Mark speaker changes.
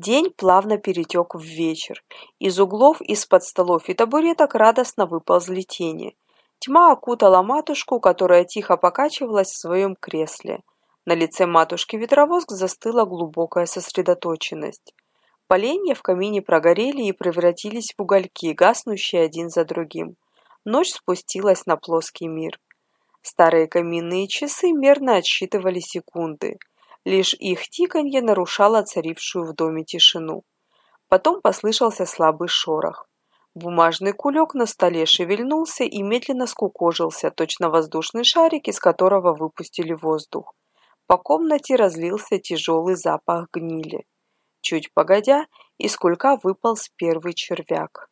Speaker 1: День плавно перетек в вечер. Из углов, из-под столов и табуреток радостно выползли тени. Тьма окутала матушку, которая тихо покачивалась в своем кресле. На лице матушки-ветровоск застыла глубокая сосредоточенность. Поленья в камине прогорели и превратились в угольки, гаснущие один за другим. Ночь спустилась на плоский мир. Старые каминные часы мерно отсчитывали секунды. Лишь их тиканье нарушало царившую в доме тишину. Потом послышался слабый шорох. Бумажный кулек на столе шевельнулся и медленно скукожился, точно воздушный шарик, из которого выпустили воздух. По комнате разлился тяжелый запах гнили. Чуть погодя, из кулька выполз первый червяк.